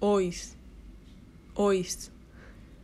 oís, oís.